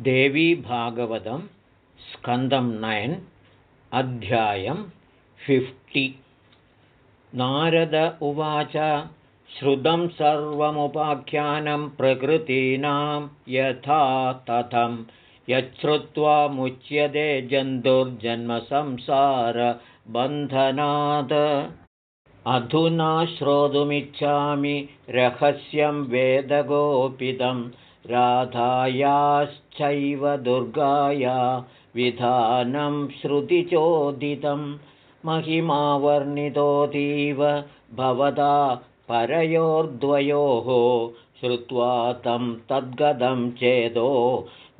देवीभागवतं स्कन्दं नयन् अध्यायं फिफ्टि नारद उवाच श्रुतं सर्वमुपाख्यानं प्रकृतीनां यथा तथं। यच्छ्रुत्वा मुच्यते जन्तुर्जन्मसंसारबन्धनात् अधुना श्रोतुमिच्छामि रहस्यं वेदगोपितम् राधायाश्चैव दुर्गाया विधानं श्रुतिचोदितं महिमावर्णितोऽतीव भवता परयोर्द्वयोः श्रुत्वा तं तद्गतं चेदो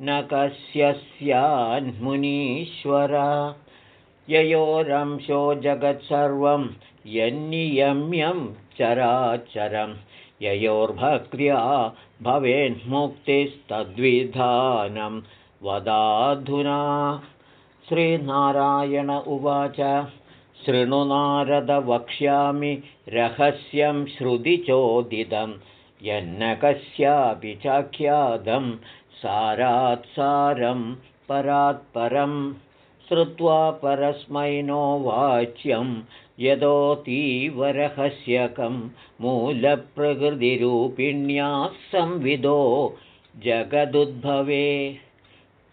न कस्य स्यान्मुनीश्वर ययोरंशो जगत्सर्वं यन्नियम्यं चराचरम् ययोर्भक्त्या भवेन्मुक्तिस्तद्विधानं वदाधुना। श्रीनारायण उवाच शृणुनारद वक्ष्यामि रहस्यं श्रुतिचोदितं। यन्न कस्यापि चाख्यातं सारात्सारं परात्परम् श्रुत्वा परस्मैनो वाच्यं यतोऽतीवरहस्यकं मूलप्रकृतिरूपिण्याः संविदो जगदुद्भवे।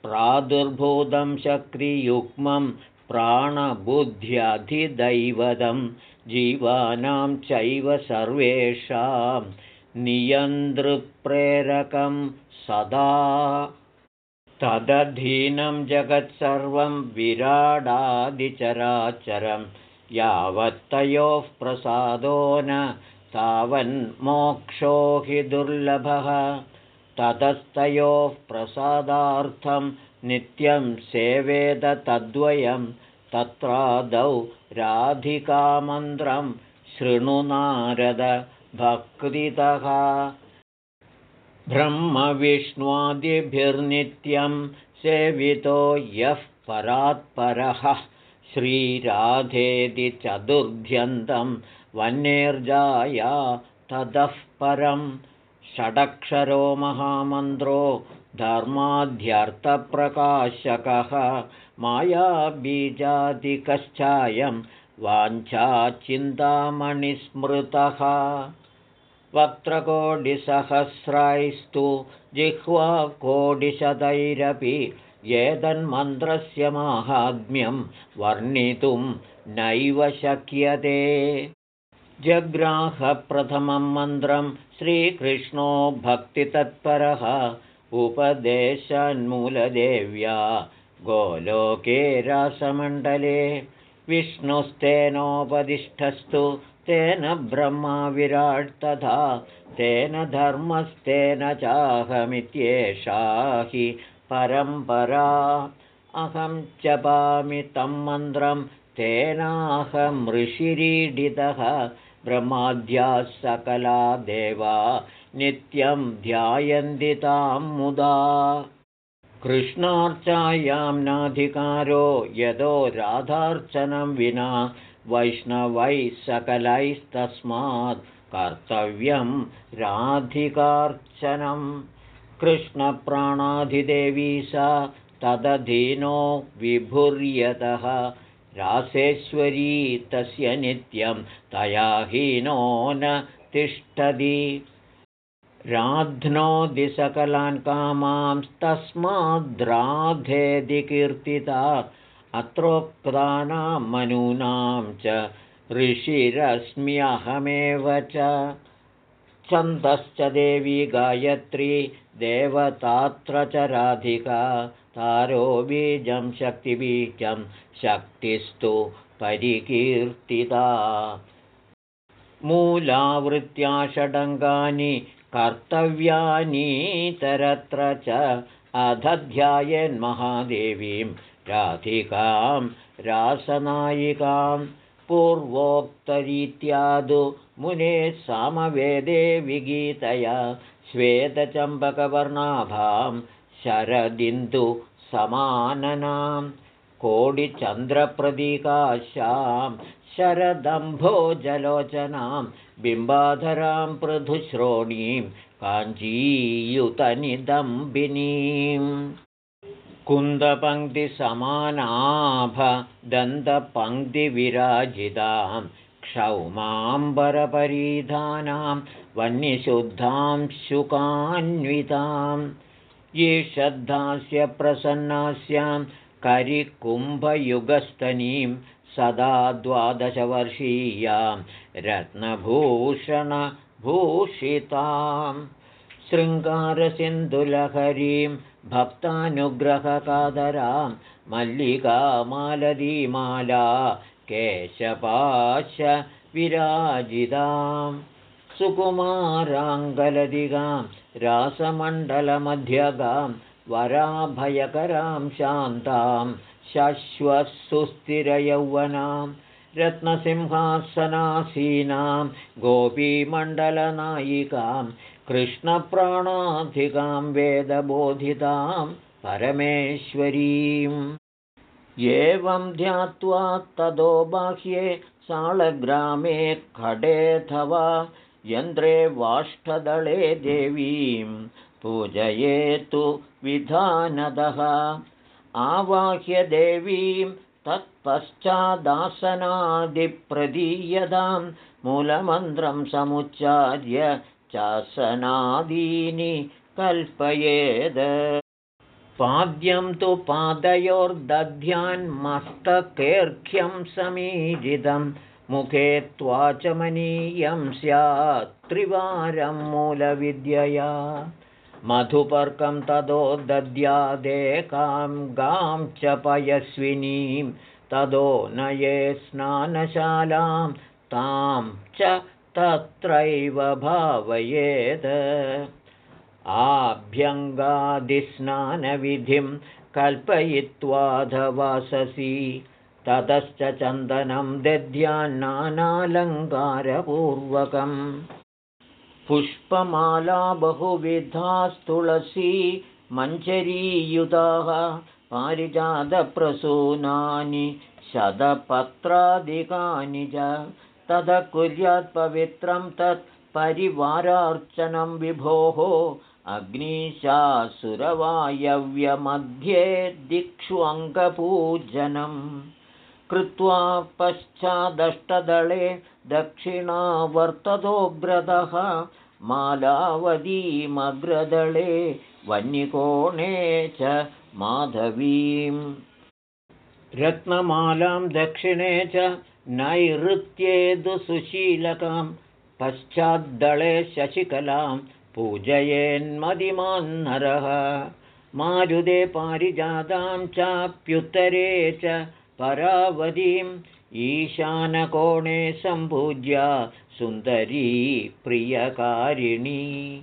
प्रादुर्भूतं शक्तियुग्मं प्राणबुद्ध्यधिदैवतं जीवानां चैव सर्वेषां नियन्तृप्रेरकं सदा। तदधीनं जगत्सर्वं विराडादिचराचरम् यावत्तयोः प्रसादो न तावन्मोक्षो हि दुर्लभः। ततस्तयोः प्रसादार्थं नित्यं सेवेद तद्वयं तत्रादौ राधिकामन्त्रं शृणुनारदभक्तितः ब्रह्मविष्णुवादिभिर्नित्यं सेवितो यः परात्परः श्रीराधेति चतुर्ध्यन्तं वन्यर्जाया ततः परं षडक्षरो महामन्त्रो धर्माध्यर्थप्रकाशकः मायाबीजादिकश्चायं वाञ्छाचिन्तामणिस्मृतः। वक्त्रकोटिसहस्रैस्तु जिह्वाकोटिशतैरपि एतन्मन्त्रस्य माहात्म्यं वर्णितुं नैव शक्यते। जग्राहप्रथमं मन्त्रं श्रीकृष्णो भक्तितत्परः उपदेशन्मूलदेव्या गोलोके रासमण्डले विष्णुस्तेनोपदिष्टस्तु तेन ब्रह्मा विराट् तथा तेन धर्मस्तेन चाहमित्येषा हि परम्परा। अहं जपामि तं मन्त्रं तेनाहमृषिरीडितः ब्रह्माद्याः सकला देवा नित्यं ध्यायन्ति तां मुदा। कृष्णार्चायां नाधिकारो यतो राधार्चनं विना वैष्णवैः सकलैस्तस्मात् कर्तव्यं राधिकार्चनम् कृष्णप्राणाधिदेवी सा तदधीनो विभुर्यतः। रासेश्वरी तस्य नित्यं तया हीनो न तिष्ठति। राध्नोदिसकलान् कामांस्तस्माद्राधेधिकीर्तिता अत्रोक्तानां मनूनां च ऋषिरश्म्यहमेव च। छन्दश्च देवी गायत्री देवतात्र च राधिका तारो बीजं शक्तिबीजं शक्तिस्तु परिकीर्तिता। मूलावृत्त्या षडङ्गानि कर्तव्यानीतरत्र च अधध्यायन्महादेवीं राधिकां रासनायिकां पूर्वोक्तरीत्यादु मुने सामवेदे विगीतया श्वेतचम्पकवर्णाभां शरदिन्दुसमाननां कोडिचन्द्रप्रदीकाशां शरदम्भोजलोचनां बिम्बाधरां पृथुश्रोणीं काञ्चीयुतनिदम्बिनीम् कुन्दपङ्क्तिसमानाभदन्तपङ्क्तिविराजितां क्षौमाम्बरपरीधानां वह्निशुद्धां शुकान्वितां ईषद्धास्य प्रसन्नास्यां करिकुम्भयुगस्तनीं सदा द्वादशवर्षीयां रत्नभूषणभूषितां शृङ्गारसिन्धुलहरीं भक्तानुग्रहकादरां मल्लिकामालदीमाला केशपाश विराजितां सुकुमाराङ्गलदिगां रासमण्डलमध्यगां वराभयकरां शान्तां शश्वत्सुस्थिरयौवनां रत्नसिंहासनासीनां गोपीमण्डलनायिकां कृष्णप्राणाधिकां वेदबोधितां परमेश्वरीम्। एवं ध्यात्वा तदो बाह्ये साळग्रामे खडेऽथवा यन्त्रे वाष्ठदळे देवीं पूजयेतु विधानदः। आवाह्य देवीं तत्पश्चादासनादिप्रदीयतां मूलमन्त्रं समुच्चार्य चासनादीनि कल्पयेद। पाद्यं तु पादयोर्दध्यान्मस्तकेऽर्घ्यं समीरितं मुखे त्वाचमनीयं स्यात् त्रिवारं मूलविद्यया। मधुपर्कं ततो दद्यादेकां गां च पयस्विनीं ततो नये स्नानशालां तां च तत्रैव भावयेत्। आभ्यङ्गादिस्नानविधिं कल्पयित्वाधवाससि ततश्च चन्दनं दध्यान्नानालङ्कारपूर्वकम् पुष्पमाला बहुविधास्तुलसी मञ्जरीयुताः पारिजातप्रसूनानि शतपत्रादिकानि च। तद कुर्यात्पवित्रं तत् परिवारार्चनं विभोः। अग्निशासुरवायव्यमध्ये दिक्षु अङ्गपूजनं कृत्वा पश्चादष्टदळे दक्षिणावर्ततोऽग्रतः मालावतीमग्रदळे वह्निकोणे च माधवीम्। रत्नमालां दक्षिणे च नैऋत्येदु सुशीलकां पश्चाद्दळे शशिकलां पूजयेन्मदिमान्नरः मारुदे पारिजातां चाप्युत्तरे च परावतीम् ईशानकोणे सम्पूज्या सुन्दरी प्रियकारिणी।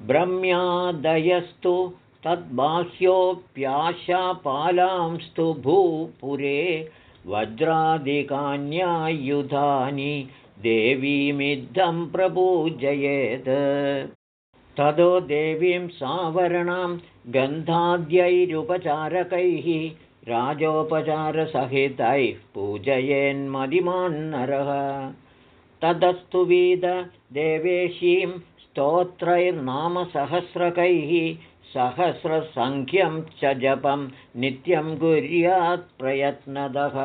ब्रह्म्यादयस्तु तद्बाह्योऽप्याशापालांस्तु भूपुरे वज्रादिकान्यायुधानि देवीमिद्धं प्रपूजयेत्। ततो देवीं सावरणां गन्धाद्यैरुपचारकैः राजोपचारसहितैः पूजयेन्मदिमान्नरः। ततस्तु देवेशीं स्तोत्रैर्नामसहस्रकैः सहस्रसङ्ख्यं च जपं नित्यं कुर्यात्प्रयत्नदः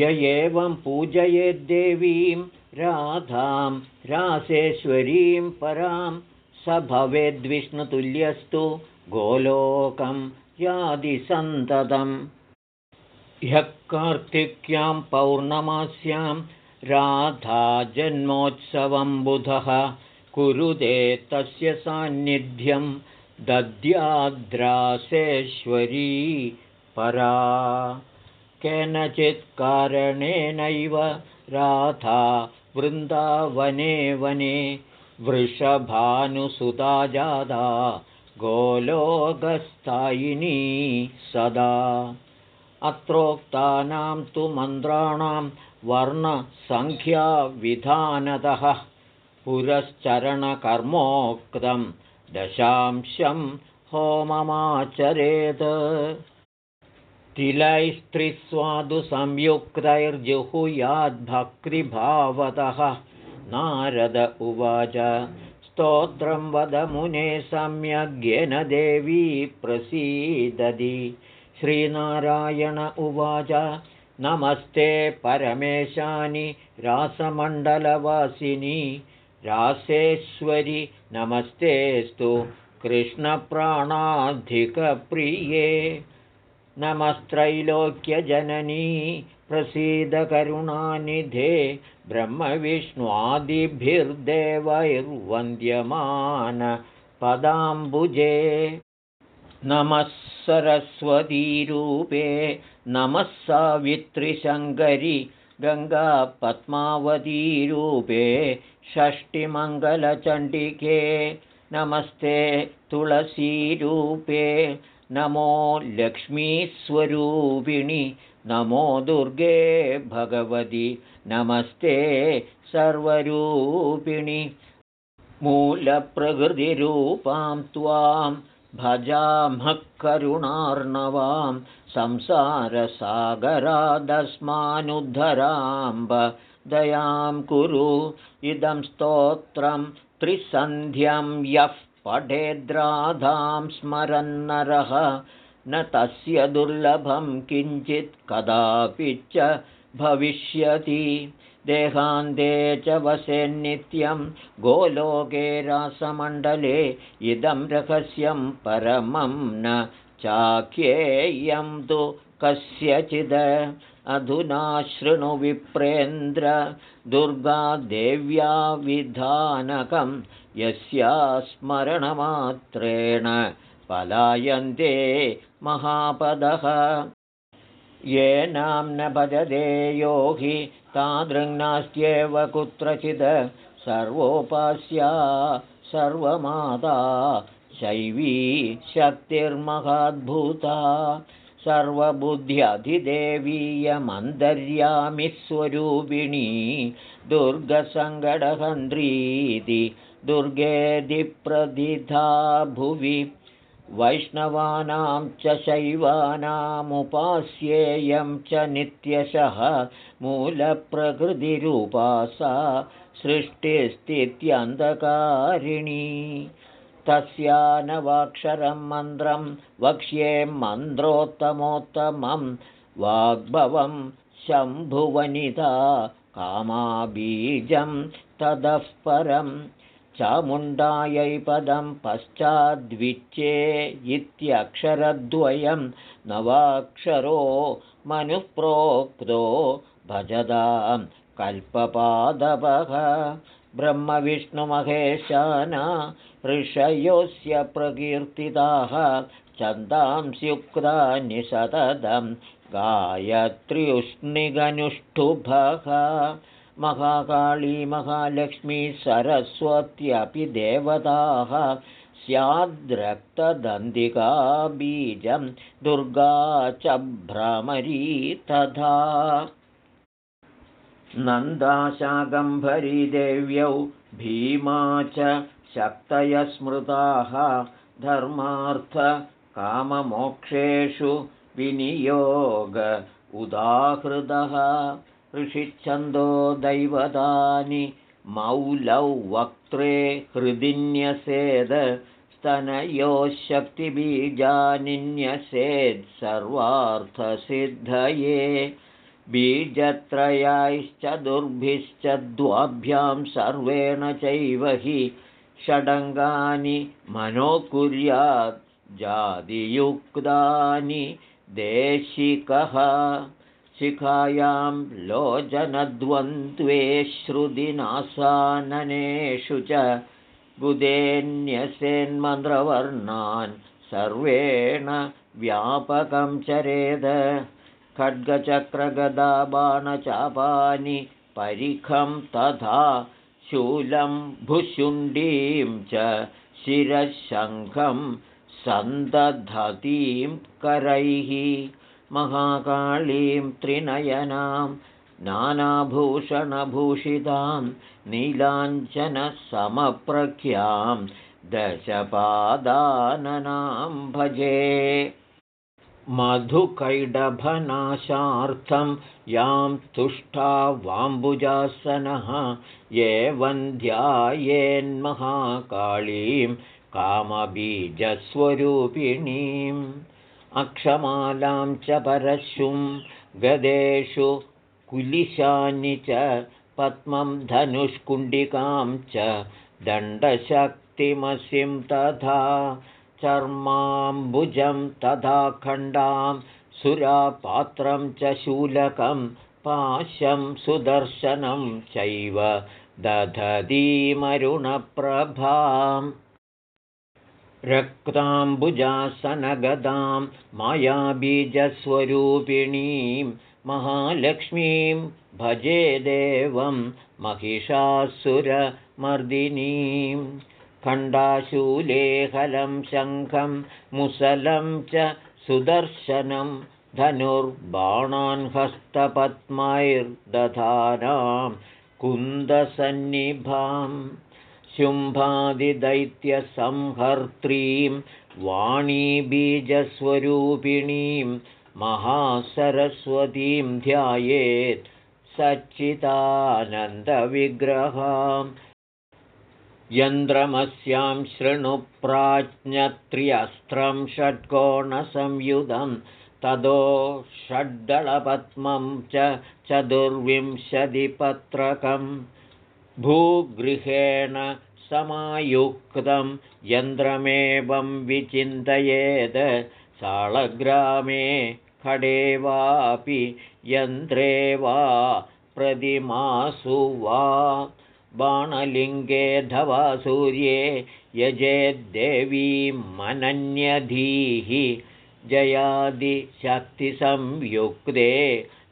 य एवं पूजयेद्देवीं राधां रासेश्वरीं परां स भवेद्विष्णुतुल्यस्तु गोलोकं यादिसन्ततम् ह्यः कार्तिक्यां पौर्णमास्यां राधाजन्मोत्सवं बुधः कुरुते तस्य सान्निध्यं दद्याद्रासेश्वरी परा। केनचित् कारणेनैव राधा वृन्दावने वने वृषभानुसुता जादा गोलोकस्थायिनी सदा। अत्रोक्तानां तु मन्त्राणां वर्णसङ्ख्याविधानतः पुरश्चरणकर्मोक्तं दशांशं होममाचरेत्। तिलैस्त्रिस्वादुसंयुक्तैर्जुहुयाद्भक्तिभावतः। नारद उवाच स्तोत्रं वदमुने सम्यग्ेन देवी प्रसीदति। श्रीनारायण उवाच नमस्ते परमेशानि रासमण्डलवासिनि। रासेश्वरि नमस्तेस्तु कृष्णप्राणाधिकप्रिये। नमस्त्रैलोक्यजननी प्रसीदकरुणानिधे ब्रह्मविष्णुवादिभिर्देवैर्वन्द्यमान पदाम्बुजे नमः सरस्वतीरूपे नमः सावित्रिशङ्करि गङ्गापद्मावतीरूपे षष्टिमङ्गलचण्डिके। नमस्ते तुलसीरूपे नमो लक्ष्मीस्वरूपिणि नमो दुर्गे भगवति नमस्ते सर्वरूपिणि। मूलप्रकृतिरूपां त्वां भजामः करुणार्णवां संसारसागरादस्मानुद्धराम्ब। दयां कुरु इदं स्तोत्रं त्रिसन्ध्यं यः पठेद्राधां स्मरन्नरः न तस्य दुर्लभं किञ्चित् कदापि च भविष्यति। देहान्ते च वसेन्नित्यं गोलोके रासमण्डले इदं रहस्यं परमं न चाख्येयं तु कस्यचिद। अधुना शृणुविप्रेन्द्र दुर्गादेव्या विधानकं यस्या स्मरणमात्रेण पलायन्ते महापदः। येनां न भजते यो हि तादृङ्नास्त्येव कुत्रचित् सर्वोपास्या सर्वमाता शैवी शक्तिर्महाद्भुता। सर्वबुद्ध्यधिदेवीयमन्तर्यामिस्वरूपिणी दुर्गसङ्गडहन्त्रीति दुर्गेधिप्रदिधा भुवि वैष्णवानां च शैवानामुपास्येयं च नित्यशः मूलप्रकृतिरूपा सा सृष्टिस्थित्यन्धकारिणी। तस्यानवाक्षरं मन्त्रं वक्ष्ये मन्त्रोत्तमोत्तमं वाग्भवं शम्भुवनिता कामाबीजं ततः परम् चामुण्डायै पदं पश्चाद्विच्ये इत्यक्षरद्वयं नवाक्षरो मनुप्रोक्तो भजदां कल्पपादवः। ब्रह्मविष्णुमहेशाना ऋषयोस्य प्रकीर्तिताः छन्दांस्युक्तानि सततं गायत्र्युष्णिगनुष्ठुभः महाकाली महालक्ष्मी सरस्वत्यपि देवताः स्याद्रक्तदन्तिका बीजं दुर्गा च भ्रमरी तथा। नन्दाशागम्भरी देव्यौ भीमा च शक्तय स्मृताः धर्मार्थकाममोक्षेषु विनियोग उदाहृदः ऋषिच्छन्दो दैवतानि मौलौ वक्त्रे हृदिन्यसेद स्तनयोः शक्तिबीजानिन्यसेत् सर्वार्थसिद्धये बीजत्रयाश्च दुर्भिश्च द्वाभ्यां सर्वेण चैव हि षडङ्गानि मनोकुर्यात् जातियुक्तानि देशिकः शिखायां लोचनद्वन्द्वे श्रुतिनासाननेषु च बुधेन्यसेन्मन्त्रवर्णान् सर्वेण व्यापकं चरेद। खड्गचक्रगदाबाणचापानि परिखं तथा शूलं भुशुण्डीं च शिरशङ्खं सन्दधतीं करैः महाकालीं त्रिनयनां नानाभूषणभूषितां नीलाञ्चनसमप्रख्यां दशपादाननां भजे। मधुकैडभनाशार्थं यां तुष्टा वाम्बुजासनः एवं ध्यायेन्महाकाळीं कामबीजस्वरूपिणीम् अक्षमालां च परशुं गदेषु कुलिशानि च पद्मं धनुष्कुण्डिकां च दण्डशक्तिमसिं तथा चर्माम्बुजं तथा खण्डां सुरापात्रं च शूलकं पाशं सुदर्शनं चैव दधतीमरुणप्रभाम् रक्ताम्बुजासनगदां मायाबीजस्वरूपिणीं महालक्ष्मीं भजे देवं महिषासुरमर्दिनीं खण्डाशूलेहलं शङ्खं मुसलं च सुदर्शनं धनुर्बाणान् हस्तपद्मैर्दधानां कुन्दसन्निभाम् शुम्भादिदैत्यसंहर्त्रीं वाणीबीजस्वरूपिणीं महासरस्वतीं ध्यायेत् सच्चिदानन्दविग्रहां यन्द्रमस्यां शृणुप्राज्ञत्र्यस्त्रं षट्कोणसंयुधं ततो षड्डलपद्मं च चतुर्विंशतिपत्रकम् भूगृहेण समायुक्तं यन्त्रमेवं विचिन्तयेत् खडे वापि यन्त्रे वा प्रतिमासु वा बाणलिङ्गेऽधवा सूर्ये यजेद्देवीमनन्यधीः जयादिशक्तिसंयुक्ते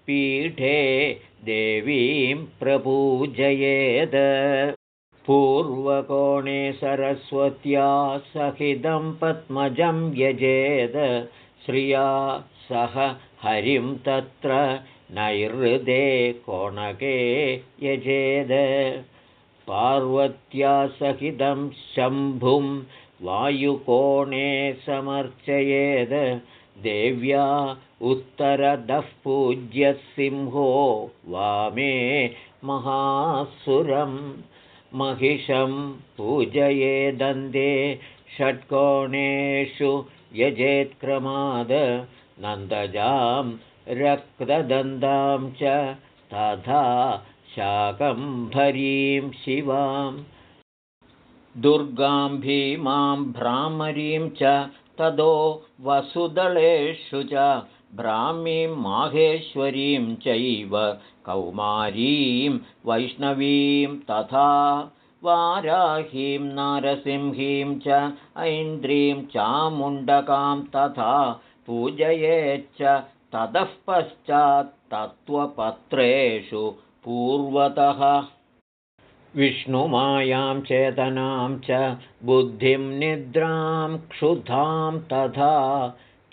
पीठे देवीं प्रपूजयेत् पूर्वकोणे सरस्वत्या सहितं पद्मजं यजेद। श्रिया सह हरिं तत्र नैहृदे कोणके यजेद। पार्वत्या सहितं शम्भुं वायुकोणे समर्चयेद देव्या उत्तरदः पूज्यसिंहो वामे महासुरं। महिषं पूजयेदन्ते षट्कोणेषु यजेत्क्रमाद नन्दजां रक्तदन्तां च तथा शाकम्भरीं शिवां। दुर्गां भीमां भ्रामरीं च तदो वसुदलेषु च ब्राह्मीं माहेश्वरीं चैव कौमारीं वैष्णवीं तथा वाराहीं नारसिंहीं च ऐन्द्रीं चामुण्डकां तथा पूजयेच्च ततः पश्चात्तत्त्वपत्रेषु पूर्वतः विष्णुमायां चेतनां च बुद्धिं निद्रां क्षुधां तथा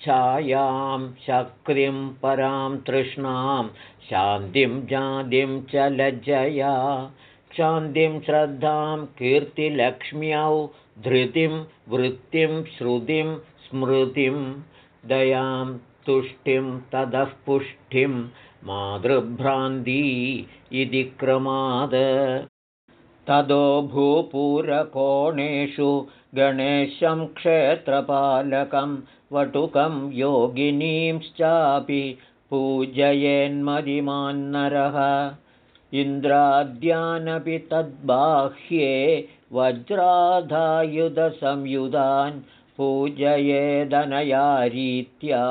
छायां शक्तिं परां तृष्णां शान्तिं जातिं च लज्जया शान्तिं श्रद्धां कीर्तिलक्ष्म्यौ धृतिं वृत्तिं श्रुतिं स्मृतिं दयां तुष्टिं ततः पुष्टिं मातृभ्रान्ती इति क्रमाद तदो भूपुरकोणेषु गणेशं क्षेत्रपालकं वटुकं योगिनींश्चापि पूजयेन्मदिमान्नरः। इन्द्राद्यानपि तद्बाह्ये वज्राधायुधसंयुधान् पूजयेदनयारीत्या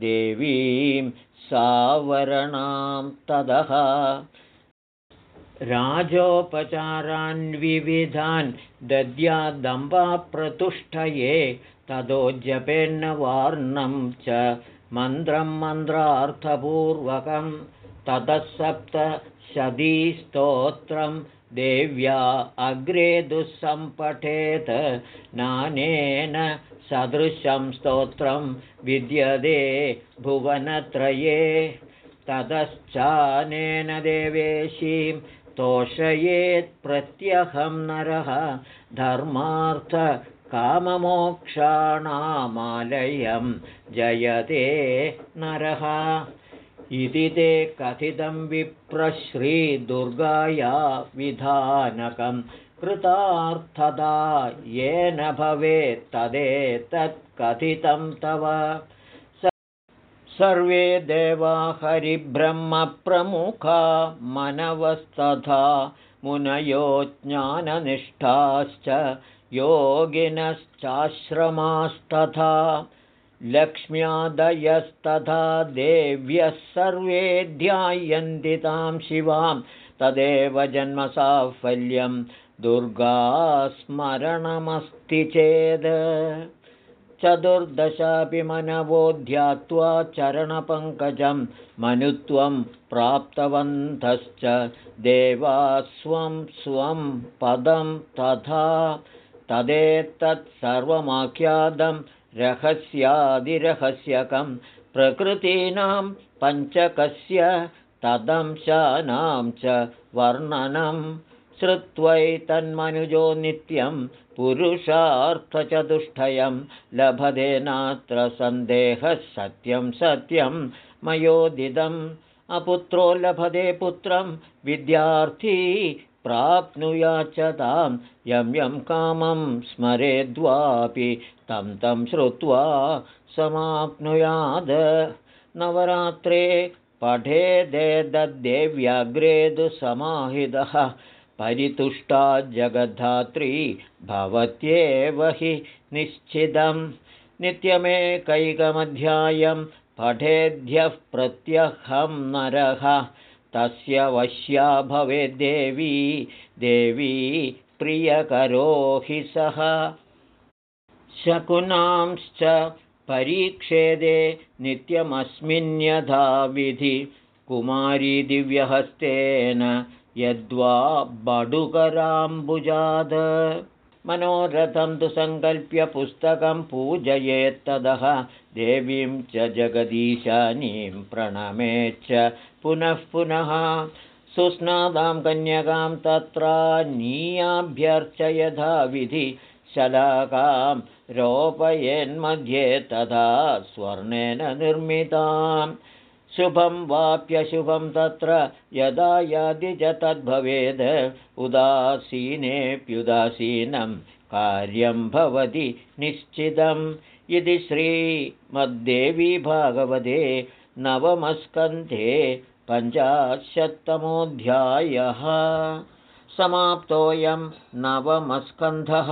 देवीं सावरणां तदः राजोपचारान् दद्यादम्बाप्रतुष्टये ततो जपेन्न वार्णं च मन्त्रं मन्त्रार्थपूर्वकं ततः सप्तशतीस्तोत्रं देव्या अग्रे दुःसम्पठेत् नानेन सदृशं स्तोत्रं विद्यते भुवनत्रये ततश्चानेन देवेशीं तोषयेत्प्रत्यहं नरः धर्मार्थकाममोक्षाणां काममोक्षाणामालयं जयते नरः। इति ते कथितं विप्रश्रीदुर्गाया विधानकं कृतार्थदा येन भवेत् तदेतत्कथितं तव सर्वे देवा हरिब्रह्मप्रमुखा मनवस्तथा मुनयो ज्ञाननिष्ठाश्च योगिनश्चाश्रमास्तथा लक्ष्म्यादयस्तथा देव्यः सर्वे ध्यायन्ति तां शिवां तदेव जन्मसाफल्यं दुर्गास्मरणमस्ति चेद् चतुर्दशापि मनवो ध्यात्वा चरणपङ्कजं मनुत्वं प्राप्तवन्तश्च देवास्वं स्वं पदं तथा तदेतत्सर्वमाख्यातं रहस्यादिरहस्यकं प्रकृतीनां पञ्चकस्य तदंशानां च वर्णनं श्रुत्वैतन्मनुजो नित्यं पुरुषार्थचतुष्टयं लभतेनात्र सन्देहः सत्यं सत्यं मयोदिदम् अपुत्रो लभते पुत्रं विद्यार्थी प्राप्नुयाच्च तां। यं यं कामं स्मरेद्वापि तं तं श्रुत्वा समाप्नुयाद। नवरात्रे पठेदेदद्देव्याग्रेदु समाहितः परितुष्टा जगद्धात्री भवत्येव हि निश्चितं नित्यमेकैकमध्यायं पठेद्यः प्रत्यहं नरः। तस्य वश्या भवेद्देवी देवी प्रियकरो हि सः। शकुनांश्च परीक्षेदे नित्यमस्मिन्यथा विधि। कुमारी दिव्यहस्तेन यद्वा बडुकराम्बुजाद मनोरथं तु सङ्कल्प्य पुस्तकं पूजयेत्तदः देवीं च जगदीशानीं प्रणमेच्च पुनः पुनः सुस्नादां कन्यकां नीयाभ्यर्चयधा विधि शलाकां रोपयेन्मध्ये तथा स्वर्णेन निर्मितां शुभं वाप्यशुभं तत्र यदा यादि च तद्भवेद् उदासीनेऽप्युदासीनं कार्यं भवति निश्चितम् इति श्रीमद्देवी भागवते नवमस्कन्धे पञ्चाशत्तमोऽध्यायः समाप्तोऽयं नवमस्कन्धः